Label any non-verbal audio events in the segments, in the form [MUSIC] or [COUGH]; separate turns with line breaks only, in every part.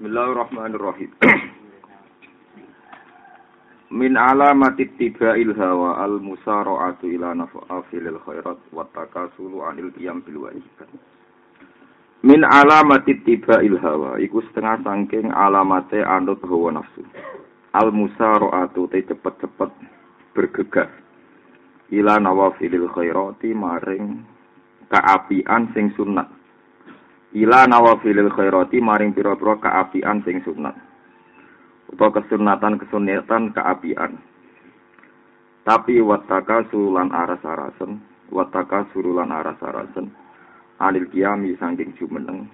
Bismillahirrahmanirrahim. [CLEARS THROAT] Min alamati tibail hawa al musara'atu ila naf'afilil khairat wa takasulu anil qiyam bil wajibat. Min alamati tibail hawa iku setengah sangking alamate anut hawa nafsu. Al musara'atu te cepet-cepet bergegas ila nawafilil khairati maring kaapian sing sunat ila nawafilil khairati maring pira-pira kaapian sing sunat. Utawa kesunatan kesunatan kaapian. Tapi wataka sulan aras-arasen wataka surulan aras-arasen. Anil kiami sangking jumeneng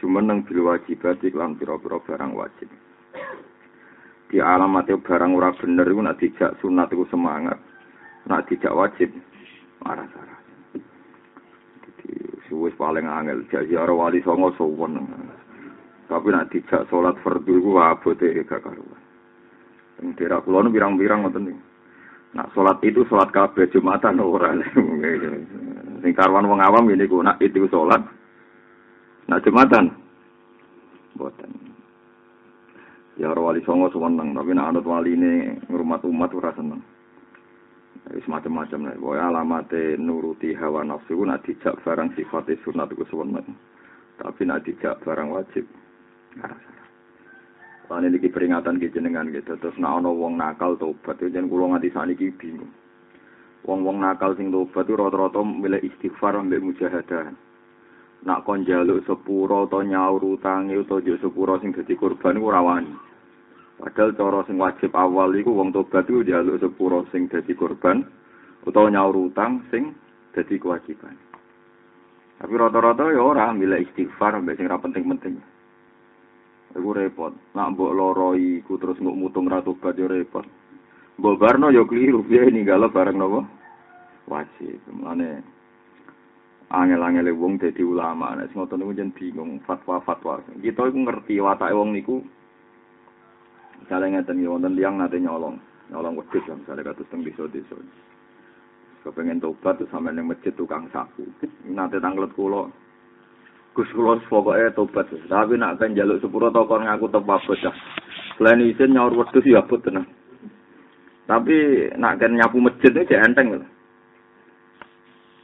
jumeneng bil wajibat iklan pira-pira barang wajib. Di alamatnya barang ora bener iku nak dijak sunat iku semangat nak dijak wajib aras-arasen wis paling angel. Ziarah wali songo sowan tapi nak dijak salat fardu iku abote gak karuan. Ing daerah kula nu pirang-pirang ngoten niku nak salat itu salat kabeh jumatan ora sing karuan wong awam ini ku nak itu salat nak jumatan. Boten ya wali songo seneng tapi nak anut wali ini umat ora seneng wis macam-macam nek wae alamate nuruti hawa nafsu ku nak dijak barang sifate sunat ku suweneng tapi nak dijak barang wajib Lan iki peringatan ki jenengan gitu terus nek ana wong nakal tobat yo jen kula nganti saniki bingung. Wong-wong nakal sing tobat itu rata-rata milih istighfar ambek mujahadah. Nak kon njaluk sepuro utawa nyaur utange utawa njuk sepuro sing dadi korban iku ora wani. Padahal cara sing wajib awal iku wong tobat iku njaluk sepuro sing dadi korban utawa nyaur utang sing dadi kewajiban. Tapi rata-rata ya ora milih istighfar ambek sing ora penting-penting. Iku repot. Nak mbok loro iku terus nguk mutung ra tobat ya repot. Mbok barno ya kliru piye ninggalo bareng napa? Wajib. Mulane angel-angel wong dadi ulama nek ngoten niku jen bingung fatwa-fatwa. Kita iku ngerti watake wong niku misalnya ngeten ya wonten tiyang nate nyolong, nyolong wedhus lah misalnya kados teng desa-desa. Kepengen tobat tuh sampe ning masjid tukang sapu. Nate tanglet kula Gus kula pokoke tobat. Tapi nak kan njaluk sepuro toko ngaku tepat bocah. Selain izin nyaur wedhus ya abot tenan. Tapi nak kan nyapu masjid itu enteng loh.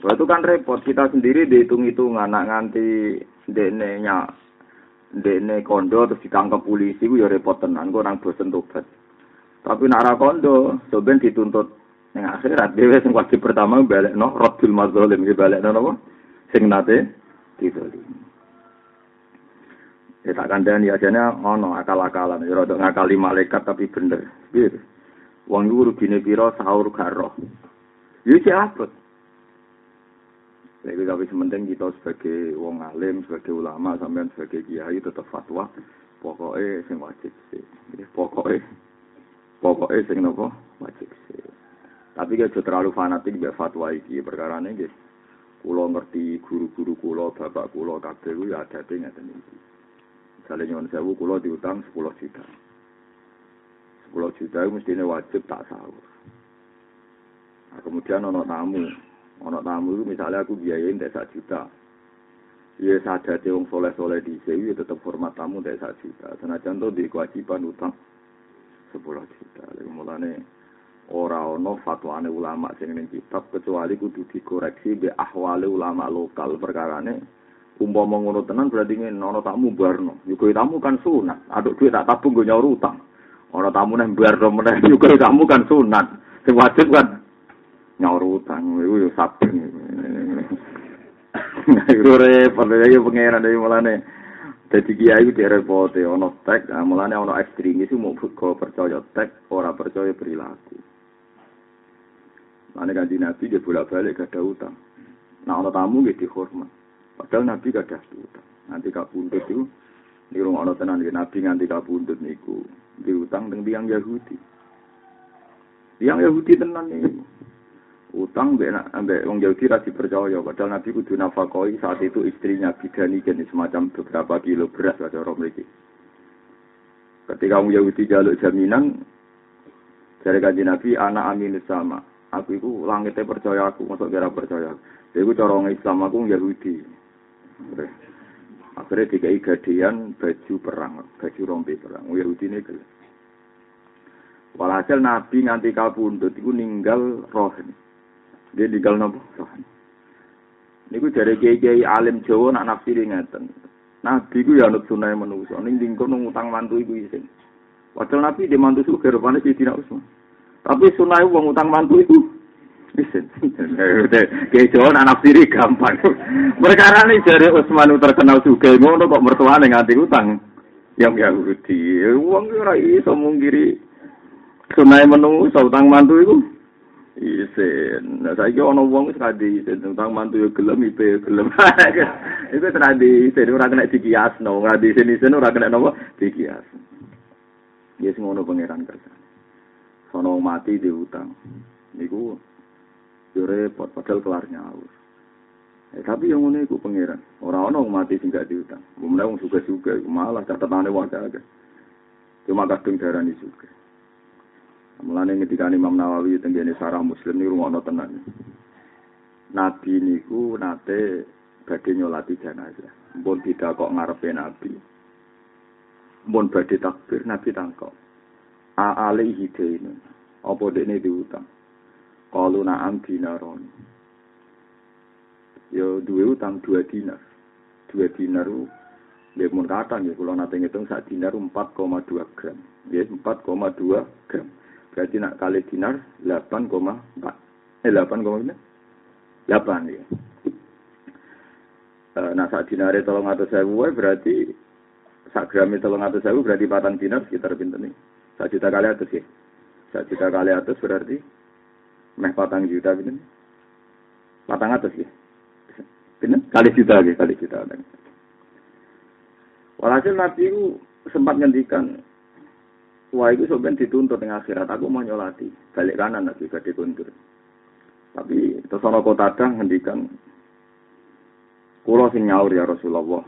itu kan repot kita sendiri dihitung-hitungan nak nganti dene nya dene kondo terus ditangkap polisi ku ya repot tenan kok nang bosen tobat. Tapi nak ra kondo soben dituntut ning akhirat dhewe sing wajib pertama balik no Rabbul Mazalim balik no napa sing nate didoli. Ya tak kandhani ajane ono akal-akalan, ya rada ngakali malaikat tapi bener. Piye? Wong iku rugine pira sahur karo. Ya iki abot. Jadi tapi sementing kita sebagai wong alim, sebagai ulama, sampean sebagai kiai tetap fatwa. Pokoknya sing wajib sih. Pokoknya, pokoknya sing nopo wajib sih. Tapi gak terlalu fanatik biar fatwa iki perkara ini gitu. Kulo ngerti guru-guru kulo, bapak kulo, kabeh ku ya ada iki. Misalnya nyon sewu kulo diutang 10 juta. 10 juta itu mestinya wajib tak sahur. Nah, kemudian ono tamu, ono tamu itu misalnya aku biayain tak juta. Ya sadate wong soleh-soleh di sini tetap hormat tamu tak sak juta. Senajan tuh di kewajiban utang 10 juta. Lalu mulane ora ana fatwane ulama sing ning kitab kecuali kudu dikoreksi be ahwale ulama lokal perkarane umpama ngono tenan berarti ngene ana tamu barno juga tamu kan sunat aduk duit tak tabung go nyaur utang ana tamu nang barno meneh juga tamu kan sunat sing wajib kan nyaur utang iku yo saben iku repot ya pangeran dari mulane dadi kiai itu repote ana tek mulane ana ekstremis mau percaya tek ora percaya perilaku Ane kanji Nabi dia bolak balik gak ada utang. Nah ono tamu gitu dihormat. Padahal Nabi gak ada utang. Nanti kak buntut itu di rumah ono tenan Nabi nganti kak buntut niku di utang dengan tiang Yahudi. Tiang Yahudi tenan nih. Utang mbek ambek wong Yahudi rasi percaya. Padahal Nabi kudu nafakoi saat itu istrinya bidani jenis semacam beberapa kilo beras ada orang mereka. Ketika wong Yahudi jaluk jaminan dari kanji Nabi anak amin sama aku iku langitnya percaya aku masuk kira percaya jadi aku cara Islam aku Yahudi Akhirnya dikai gadean baju perang, baju rompi perang. Yahudi ini. Walhasil Nabi nganti kabundut itu ninggal rohen. Dia ninggal nopo rohen. Niku dari kiai-kiai alim Jawa nak nafsiri ngeten. Nabi ku ya anut sunah manusa. Ning dingko nang utang mantu iku isin. Padahal Nabi di mantu suka rupane Sayyidina Utsman. Tapi sunah wong utang mantu iku isin. [LAUGHS] Kiai Jawa nak nafsiri gampang. [LAUGHS] Perkara ini dari Utsman terkenal juga ngono kok mertuane nganti utang. Yang Yahudi, wong ora iso mungkiri sunai menungso utang mantu iku isin. Saiki ana wong wis kadi isin utang mantu yo gelem ipe gelem. [LAUGHS] Iku teradi isin ora kena dikiasno, ngadi isin isin ora kena napa dikias. Ya yes, ngono pangeran kerja. Sono mati di utang. Niku yo repot padahal kelar nyaur. Eh, tapi yang ngono iku pangeran. Ora ana mati sing gak diutang. Mumene wong suka-suka malah catatane wae akeh. Cuma kadung darani suka. Mulane ketika Imam Nawawi tenggene sarah Muslim niku ngono tenan. Nabi niku nate badhe nyolati jenazah. Mbon tidak kok ngarepe Nabi. Mbon badhe takbir Nabi tangkok. A alaihi dainun. Apa dekne diutang? Kalu na'am dinaron. Yo duwe utang dua dinar. Dua dinar Ya mun kata ya, kalau nanti ngitung sak dinar 4,2 gram. Ya 4,2 gram. Berarti nak kali dinar 8,4. Eh 8, berapa? 8 ya. E, nah saat dinare tolong atau sewu berarti sak grami tolong atau sewu berarti patang dinar sekitar pinter nih. Sak juta kali atas ya. Sak juta kali atas berarti meh patang juta pinter. Patang atas ya. Pinter? Kali juta ya, kali juta. Walhasil Nabi itu sempat ngendikan Wah itu sebenarnya dituntut dengan akhirat. Aku mau nyolati. Balik kanan lagi gak dikuntur. Tapi terus ono kota dah ngendikan. Kulo sing nyaur ya Rasulullah.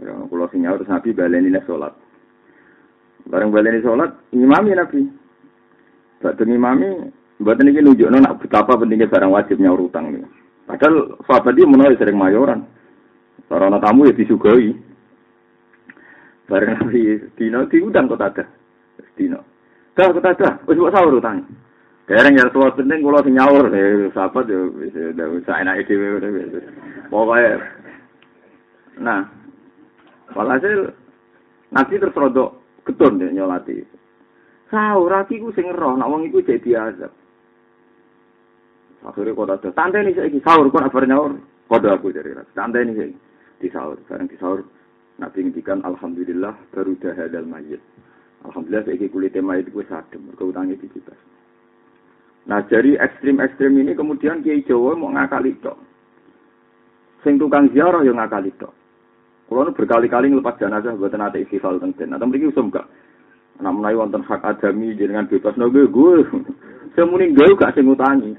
Ya, kulo sing terus Nabi baleni nek sholat. Bareng baleni sholat, imami Nabi. Badhe imami, mboten iki nunjukno nak betapa pentingnya barang wajib nyaur utang nih. Padahal sahabat dia menawi sering mayoran. Karena tamu ya disugoi. Bareng nabi dino diundang kok ada. Dino. Dah kok ada. Wis kok sahur utang. Dereng ya suwe penting kula sing nyaur eh sahabat yo wis sak enake dhewe Pokoke Nah, walhasil nanti terus ketun deh nyolati. Sahur ati ku sing roh, nak wong iku jadi azab. Ada. Sahur kok apa nyaur. Aku. Santai nih saya di sahur. Sekarang di sahur Nabi ngendikan alhamdulillah baru dahadal mayit. Alhamdulillah saya kulitnya mayit gue sadem, mergo utange dibebas. Nah, dari ekstrim-ekstrim ini kemudian Kiai Jawa mau ngakali tok. Sing tukang ziarah yang ngakali tok. Kalau berkali-kali ngelepas jenazah buat nanti istighfar tentang Atau mungkin usum gak. Nah, menawi wonten hak adami jenengan bebas no gue muni gue gak sing utangi.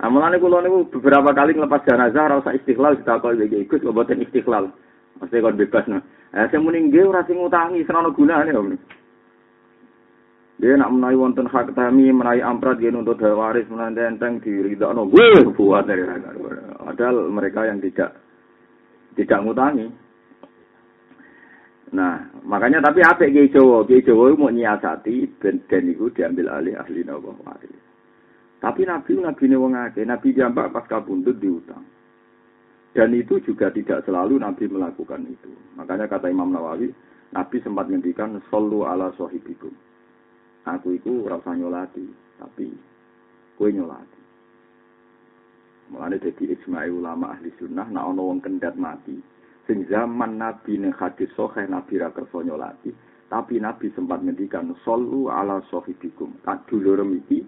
Amalane kula niku beberapa kali nglepas jenazah ora usah istiqlal ditakoni iki ikut kok boten istiqlal. Mesti kon bebas nah. Eh sing muni nggih ora sing ngutangi gunane om. Dia nak menawi wonten hak tami menawi amprat dia untuk waris menawi enteng diridakno. Gue buat dari Padahal mereka yang tidak tidak ngutangi. Nah, makanya tapi apa Kiai Jawa? Kiai Jawa mau nyiasati dan, dan itu diambil alih ahli nawa waris. Tapi Nabi Nabi ini wong akeh, Nabi jambak pas kabundut diutang. Dan itu juga tidak selalu Nabi melakukan itu. Makanya kata Imam Nawawi, Nabi sempat ngendikan sallu ala sahibikum. Aku itu rasa nyolati, tapi kue nyolati. Mulane jadi ijma'i ulama ahli sunnah, nak ono wong kendat mati. Sing zaman Nabi ning hadis sahih Nabi ra kersa nyolati, tapi Nabi sempat ngendikan sallu ala sahibikum. Kadulur iki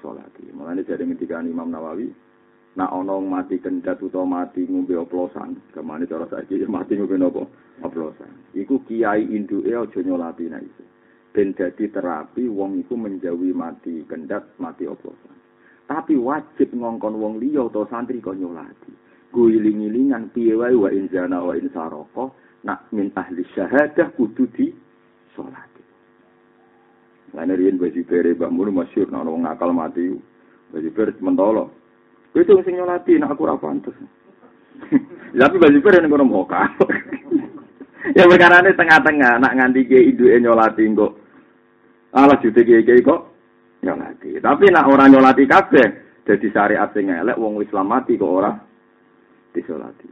sholat. Mulanya jadi ketika Imam Nawawi, nak ono mati kendat utawa mati ngombe oplosan, ke mana cara saiki mati ngombe nopo oplosan. Iku kiai induke aja nyolati nek iso. Ben dadi terapi wong iku menjauhi mati kendat, mati oplosan. Tapi wajib ngongkon wong liya utawa santri kok nyolati. Guiling-ilingan piye wa inzana wa insaroko nak min ahli syahadah kudu di sholat. Lain riyen baju pere Mbak Mun masyhur nek ana ngakal mati. Baju pere mentolo. Itu sing nyolati nek aku ora pantes. [LAUGHS] Tapi baju pir ning kono moka. [LAUGHS] ya perkara ini tengah-tengah nak nganti ke idu nyolati kok. Alah jute kiai kok nyolati. Tapi nak orang nyolati kabeh jadi syariat sing elek wong Islam mati kok ora disolati.